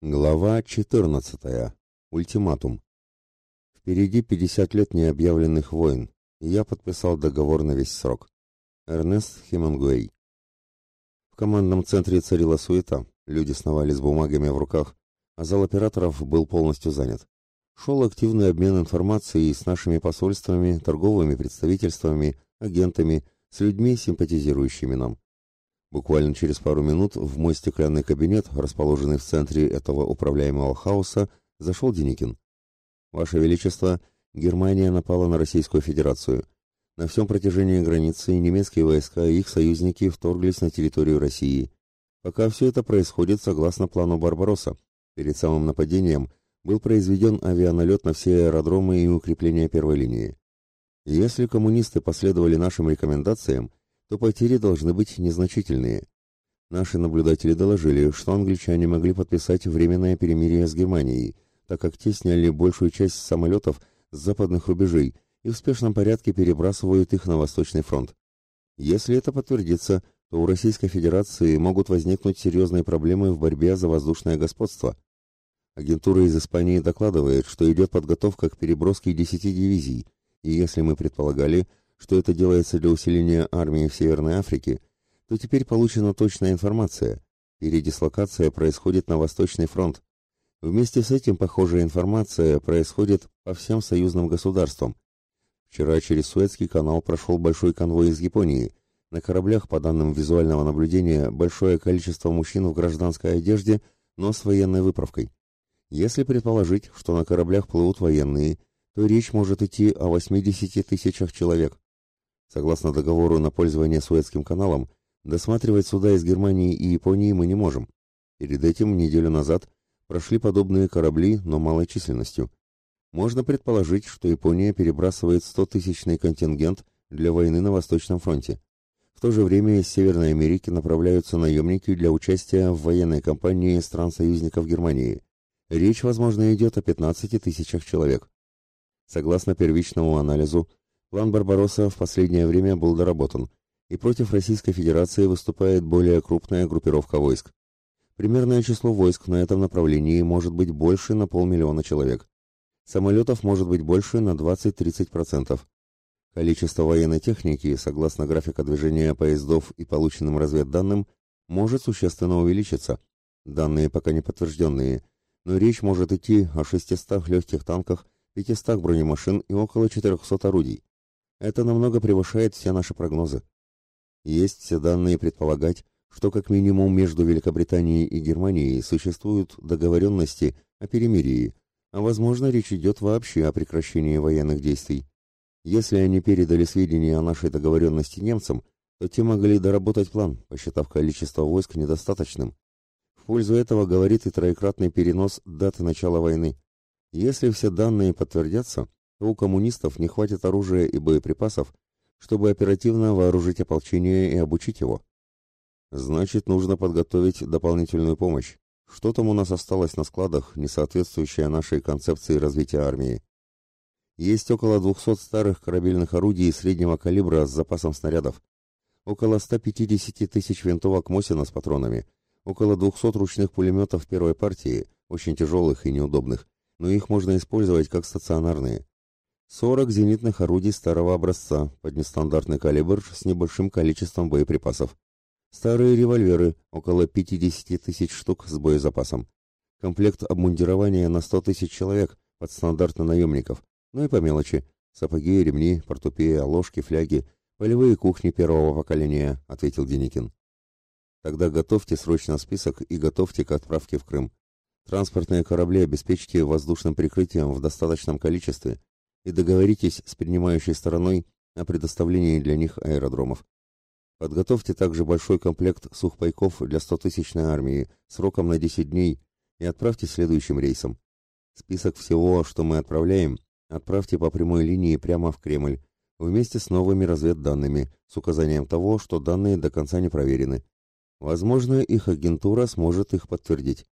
Глава 14. Ультиматум. Впереди 50 лет необъявленных войн, и я подписал договор на весь срок. Эрнест Хемингуэй. В командном центре царила суета, люди сновали с бумагами в руках, а зал операторов был полностью занят. Шел активный обмен информацией с нашими посольствами, торговыми представительствами, агентами, с людьми, симпатизирующими нам. Буквально через пару минут в мой стеклянный кабинет, расположенный в центре этого управляемого хаоса, зашел Деникин. «Ваше Величество, Германия напала на Российскую Федерацию. На всем протяжении границы немецкие войска и их союзники вторглись на территорию России. Пока все это происходит согласно плану Барбаросса. Перед самым нападением был произведен авианалет на все аэродромы и укрепления первой линии. Если коммунисты последовали нашим рекомендациям, то потери должны быть незначительные. Наши наблюдатели доложили, что англичане могли подписать временное перемирие с Германией, так как те сняли большую часть самолетов с западных рубежей и в спешном порядке перебрасывают их на Восточный фронт. Если это подтвердится, то у Российской Федерации могут возникнуть серьезные проблемы в борьбе за воздушное господство. Агентура из Испании докладывает, что идет подготовка к переброске 10 дивизий, и если мы предполагали, что это делается для усиления армии в Северной Африке, то теперь получена точная информация. Передислокация происходит на Восточный фронт. Вместе с этим похожая информация происходит по всем союзным государствам. Вчера через Суэцкий канал прошел большой конвой из Японии. На кораблях, по данным визуального наблюдения, большое количество мужчин в гражданской одежде, но с военной выправкой. Если предположить, что на кораблях плывут военные, то речь может идти о 80 тысячах человек. Согласно договору на пользование Суэцким каналом, досматривать суда из Германии и Японии мы не можем. Перед этим, неделю назад, прошли подобные корабли, но малой численностью. Можно предположить, что Япония перебрасывает 100-тысячный контингент для войны на Восточном фронте. В то же время из Северной Америки направляются наемники для участия в военной кампании стран-союзников Германии. Речь, возможно, идет о 15 тысячах человек. Согласно первичному анализу, План Барбаросса в последнее время был доработан, и против Российской Федерации выступает более крупная группировка войск. Примерное число войск на этом направлении может быть больше на полмиллиона человек. Самолетов может быть больше на 20-30%. Количество военной техники, согласно графика движения поездов и полученным разведданным, может существенно увеличиться. Данные пока не подтвержденные, но речь может идти о 600 легких танках, 500 бронемашин и около 400 орудий. Это намного превышает все наши прогнозы. Есть все данные предполагать, что как минимум между Великобританией и Германией существуют договоренности о перемирии, а возможно речь идет вообще о прекращении военных действий. Если они передали сведения о нашей договоренности немцам, то те могли доработать план, посчитав количество войск недостаточным. В пользу этого говорит и троекратный перенос даты начала войны. Если все данные подтвердятся, у коммунистов не хватит оружия и боеприпасов, чтобы оперативно вооружить ополчение и обучить его. Значит, нужно подготовить дополнительную помощь. Что там у нас осталось на складах, не соответствующее нашей концепции развития армии? Есть около 200 старых корабельных орудий среднего калибра с запасом снарядов, около 150 тысяч винтовок Мосина с патронами, около 200 ручных пулеметов первой партии, очень тяжелых и неудобных, но их можно использовать как стационарные. 40 зенитных орудий старого образца под нестандартный калибр с небольшим количеством боеприпасов. Старые револьверы, около 50 тысяч штук с боезапасом. Комплект обмундирования на 100 тысяч человек под стандарт наемников. Ну и по мелочи. Сапоги, ремни, портупея, ложки, фляги, полевые кухни первого поколения, ответил Деникин. Тогда готовьте срочно список и готовьте к отправке в Крым. Транспортные корабли обеспечьте воздушным прикрытием в достаточном количестве и договоритесь с принимающей стороной о предоставлении для них аэродромов. Подготовьте также большой комплект сухпайков для 100-тысячной армии сроком на 10 дней и отправьте следующим рейсом. Список всего, что мы отправляем, отправьте по прямой линии прямо в Кремль, вместе с новыми разведданными, с указанием того, что данные до конца не проверены. Возможно, их агентура сможет их подтвердить.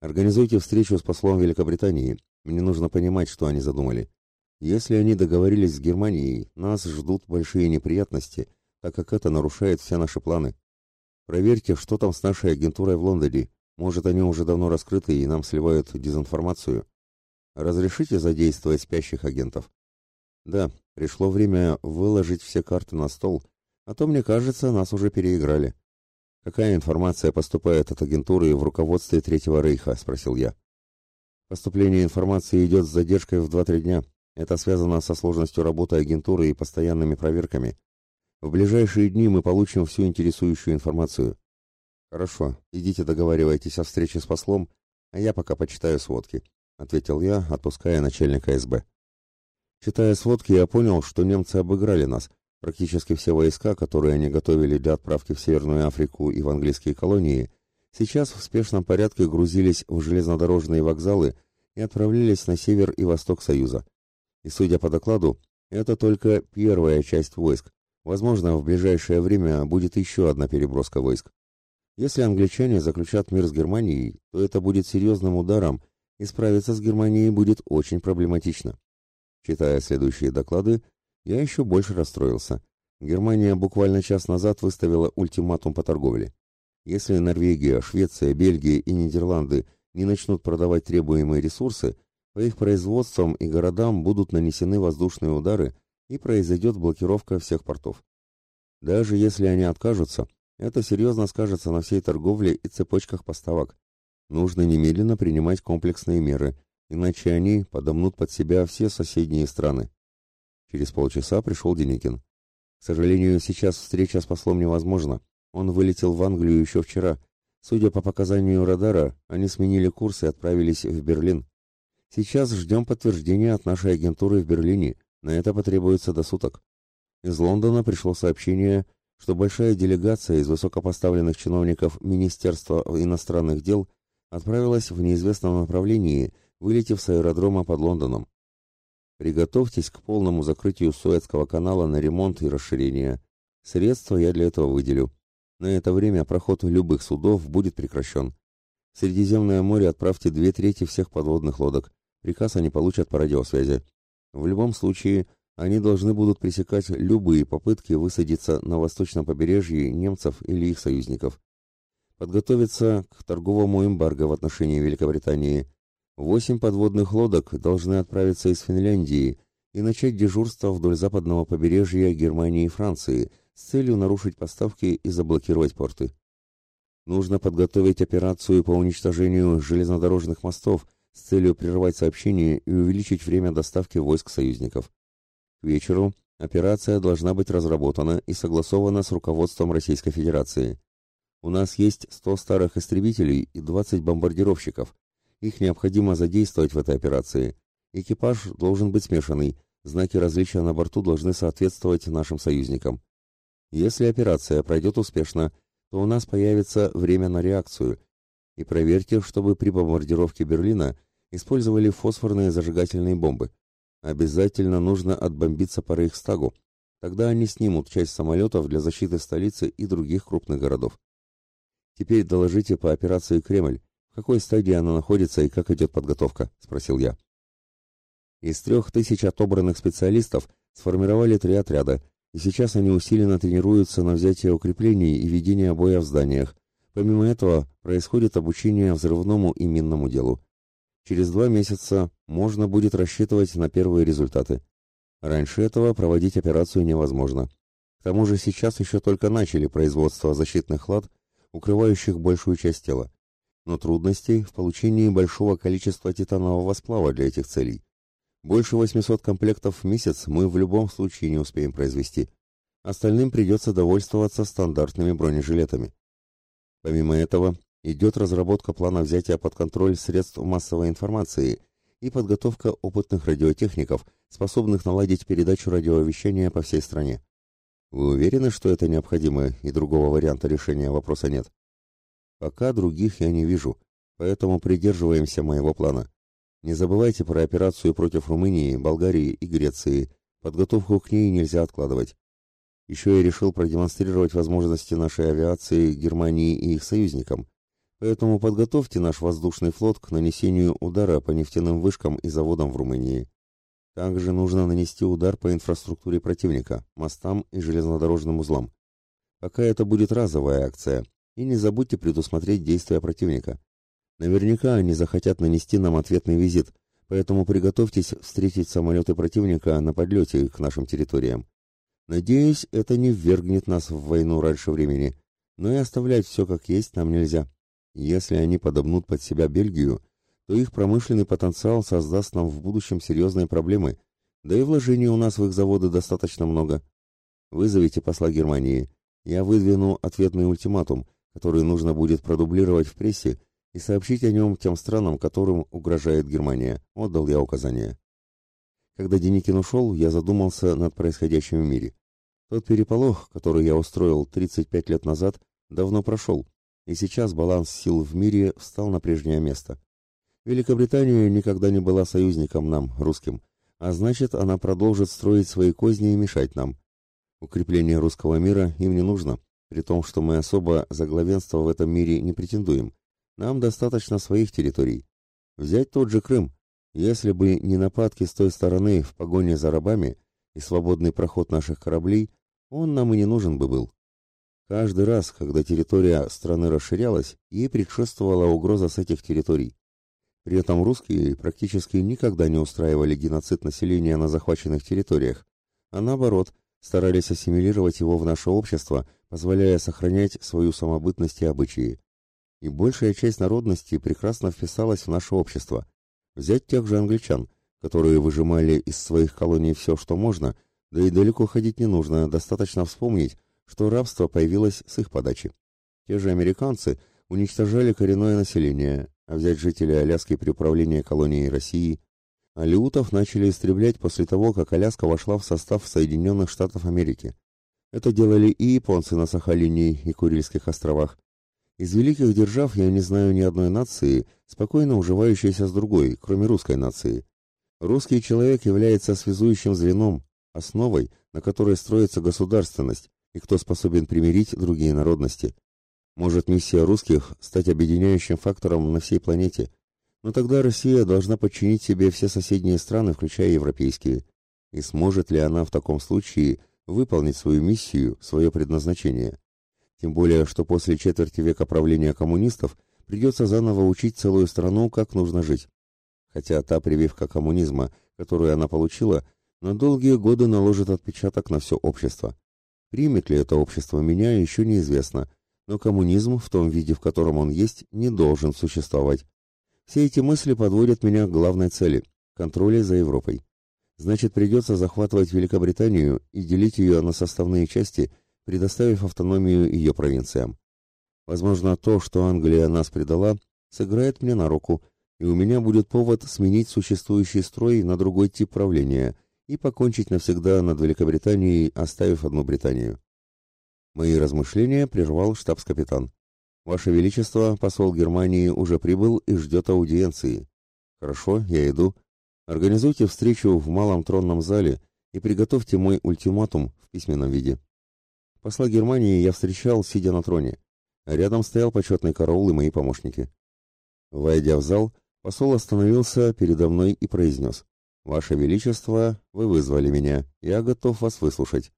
Организуйте встречу с послом Великобритании. Мне нужно понимать, что они задумали. Если они договорились с Германией, нас ждут большие неприятности, так как это нарушает все наши планы. Проверьте, что там с нашей агентурой в Лондоне, Может, они уже давно раскрыты и нам сливают дезинформацию. Разрешите задействовать спящих агентов? Да, пришло время выложить все карты на стол, а то, мне кажется, нас уже переиграли. Какая информация поступает от агентуры в руководстве Третьего Рейха? спросил я. Поступление информации идет с задержкой в 2-3 дня. Это связано со сложностью работы агентуры и постоянными проверками. В ближайшие дни мы получим всю интересующую информацию. Хорошо, идите договаривайтесь о встрече с послом, а я пока почитаю сводки, ответил я, отпуская начальника СБ. Читая сводки, я понял, что немцы обыграли нас. Практически все войска, которые они готовили для отправки в Северную Африку и в английские колонии, сейчас в спешном порядке грузились в железнодорожные вокзалы и отправлялись на север и восток Союза. И судя по докладу, это только первая часть войск. Возможно, в ближайшее время будет еще одна переброска войск. Если англичане заключат мир с Германией, то это будет серьезным ударом, и справиться с Германией будет очень проблематично. Читая следующие доклады, я еще больше расстроился. Германия буквально час назад выставила ультиматум по торговле. Если Норвегия, Швеция, Бельгия и Нидерланды не начнут продавать требуемые ресурсы, по их производствам и городам будут нанесены воздушные удары и произойдет блокировка всех портов. Даже если они откажутся, это серьезно скажется на всей торговле и цепочках поставок. Нужно немедленно принимать комплексные меры, иначе они подомнут под себя все соседние страны. Через полчаса пришел Деникин. К сожалению, сейчас встреча с послом невозможна. Он вылетел в Англию еще вчера. Судя по показанию радара, они сменили курс и отправились в Берлин. Сейчас ждем подтверждения от нашей агентуры в Берлине. На это потребуется до суток. Из Лондона пришло сообщение, что большая делегация из высокопоставленных чиновников Министерства иностранных дел отправилась в неизвестном направлении, вылетев с аэродрома под Лондоном. Приготовьтесь к полному закрытию Суэцкого канала на ремонт и расширение. Средства я для этого выделю. На это время проход любых судов будет прекращен. В Средиземное море отправьте две трети всех подводных лодок. Приказ они получат по радиосвязи. В любом случае, они должны будут пресекать любые попытки высадиться на восточном побережье немцев или их союзников. Подготовиться к торговому эмбарго в отношении Великобритании. Восемь подводных лодок должны отправиться из Финляндии и начать дежурство вдоль западного побережья Германии и Франции с целью нарушить поставки и заблокировать порты. Нужно подготовить операцию по уничтожению железнодорожных мостов с целью прервать сообщения и увеличить время доставки войск союзников. К вечеру операция должна быть разработана и согласована с руководством Российской Федерации. У нас есть 100 старых истребителей и 20 бомбардировщиков. Их необходимо задействовать в этой операции. Экипаж должен быть смешанный, знаки различия на борту должны соответствовать нашим союзникам. Если операция пройдет успешно, то у нас появится время на реакцию. И проверьте, чтобы при бомбардировке Берлина использовали фосфорные зажигательные бомбы. Обязательно нужно отбомбиться по Рейхстагу. Тогда они снимут часть самолетов для защиты столицы и других крупных городов. Теперь доложите по операции «Кремль». В какой стадии она находится и как идет подготовка?» – спросил я. Из трех тысяч отобранных специалистов сформировали три отряда, и сейчас они усиленно тренируются на взятие укреплений и ведение боя в зданиях. Помимо этого, происходит обучение взрывному и минному делу. Через два месяца можно будет рассчитывать на первые результаты. Раньше этого проводить операцию невозможно. К тому же сейчас еще только начали производство защитных лад, укрывающих большую часть тела. Но трудностей в получении большого количества титанового сплава для этих целей. Больше 800 комплектов в месяц мы в любом случае не успеем произвести. Остальным придется довольствоваться стандартными бронежилетами. Помимо этого, идет разработка плана взятия под контроль средств массовой информации и подготовка опытных радиотехников, способных наладить передачу радиовещания по всей стране. Вы уверены, что это необходимо и другого варианта решения вопроса нет? Пока других я не вижу, поэтому придерживаемся моего плана. Не забывайте про операцию против Румынии, Болгарии и Греции. Подготовку к ней нельзя откладывать. Еще я решил продемонстрировать возможности нашей авиации Германии и их союзникам. Поэтому подготовьте наш воздушный флот к нанесению удара по нефтяным вышкам и заводам в Румынии. Также нужно нанести удар по инфраструктуре противника, мостам и железнодорожным узлам. Пока это будет разовая акция, и не забудьте предусмотреть действия противника. Наверняка они захотят нанести нам ответный визит, поэтому приготовьтесь встретить самолеты противника на подлете к нашим территориям. Надеюсь, это не ввергнет нас в войну раньше времени, но и оставлять все как есть нам нельзя. Если они подобнут под себя Бельгию, то их промышленный потенциал создаст нам в будущем серьезные проблемы, да и вложений у нас в их заводы достаточно много. Вызовите посла Германии. Я выдвину ответный ультиматум, который нужно будет продублировать в прессе и сообщить о нем тем странам, которым угрожает Германия. Отдал я указание. Когда Деникин ушел, я задумался над происходящим в мире. Тот переполох, который я устроил 35 лет назад, давно прошел, и сейчас баланс сил в мире встал на прежнее место. Великобритания никогда не была союзником нам, русским, а значит, она продолжит строить свои козни и мешать нам. Укрепление русского мира им не нужно, при том, что мы особо за главенство в этом мире не претендуем. Нам достаточно своих территорий. Взять тот же Крым. Если бы не нападки с той стороны в погоне за рабами и свободный проход наших кораблей, он нам и не нужен бы был. Каждый раз, когда территория страны расширялась, ей предшествовала угроза с этих территорий. При этом русские практически никогда не устраивали геноцид населения на захваченных территориях, а наоборот, старались ассимилировать его в наше общество, позволяя сохранять свою самобытность и обычаи. И большая часть народности прекрасно вписалась в наше общество. Взять тех же англичан, которые выжимали из своих колоний все, что можно, да и далеко ходить не нужно, достаточно вспомнить, что рабство появилось с их подачи. Те же американцы уничтожали коренное население, а взять жителей Аляски при управлении колонией России, алиутов начали истреблять после того, как Аляска вошла в состав Соединенных Штатов Америки. Это делали и японцы на Сахалине и Курильских островах. Из великих держав я не знаю ни одной нации, спокойно уживающейся с другой, кроме русской нации. Русский человек является связующим звеном, основой, на которой строится государственность, и кто способен примирить другие народности. Может миссия русских стать объединяющим фактором на всей планете, но тогда Россия должна подчинить себе все соседние страны, включая европейские. И сможет ли она в таком случае выполнить свою миссию, свое предназначение? Тем более, что после четверти века правления коммунистов придется заново учить целую страну, как нужно жить. Хотя та прививка коммунизма, которую она получила, на долгие годы наложит отпечаток на все общество. Примет ли это общество меня, еще неизвестно, но коммунизм в том виде, в котором он есть, не должен существовать. Все эти мысли подводят меня к главной цели – контроле за Европой. Значит, придется захватывать Великобританию и делить ее на составные части, предоставив автономию ее провинциям. Возможно, то, что Англия нас предала, сыграет мне на руку, и у меня будет повод сменить существующий строй на другой тип правления – и покончить навсегда над Великобританией, оставив одну Британию. Мои размышления прервал штабс-капитан. Ваше Величество, посол Германии уже прибыл и ждет аудиенции. Хорошо, я иду. Организуйте встречу в малом тронном зале и приготовьте мой ультиматум в письменном виде. Посла Германии я встречал, сидя на троне. Рядом стоял почетный караул и мои помощники. Войдя в зал, посол остановился передо мной и произнес. «Ваше Величество, вы вызвали меня. Я готов вас выслушать».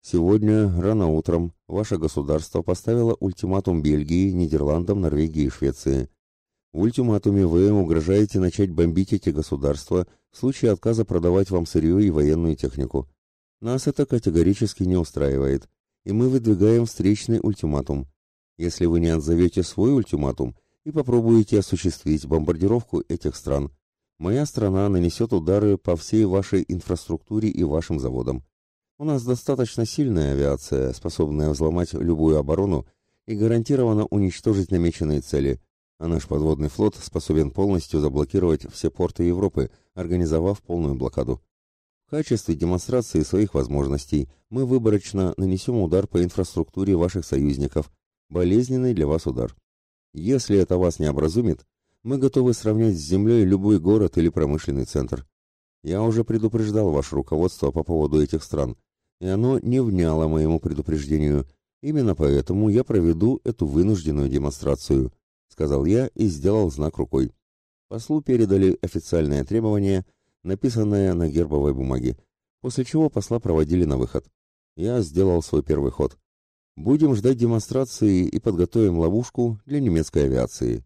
Сегодня, рано утром, ваше государство поставило ультиматум Бельгии, Нидерландам, Норвегии и Швеции. В ультиматуме вы угрожаете начать бомбить эти государства в случае отказа продавать вам сырье и военную технику. Нас это категорически не устраивает, и мы выдвигаем встречный ультиматум. Если вы не отзовете свой ультиматум и попробуете осуществить бомбардировку этих стран, Моя страна нанесет удары по всей вашей инфраструктуре и вашим заводам. У нас достаточно сильная авиация, способная взломать любую оборону и гарантированно уничтожить намеченные цели, а наш подводный флот способен полностью заблокировать все порты Европы, организовав полную блокаду. В качестве демонстрации своих возможностей мы выборочно нанесем удар по инфраструктуре ваших союзников, болезненный для вас удар. Если это вас не образумит, мы готовы сравнять с землей любой город или промышленный центр. Я уже предупреждал ваше руководство по поводу этих стран, и оно не вняло моему предупреждению. Именно поэтому я проведу эту вынужденную демонстрацию, сказал я и сделал знак рукой. Послу передали официальное требование, написанное на гербовой бумаге, после чего посла проводили на выход. Я сделал свой первый ход. Будем ждать демонстрации и подготовим ловушку для немецкой авиации.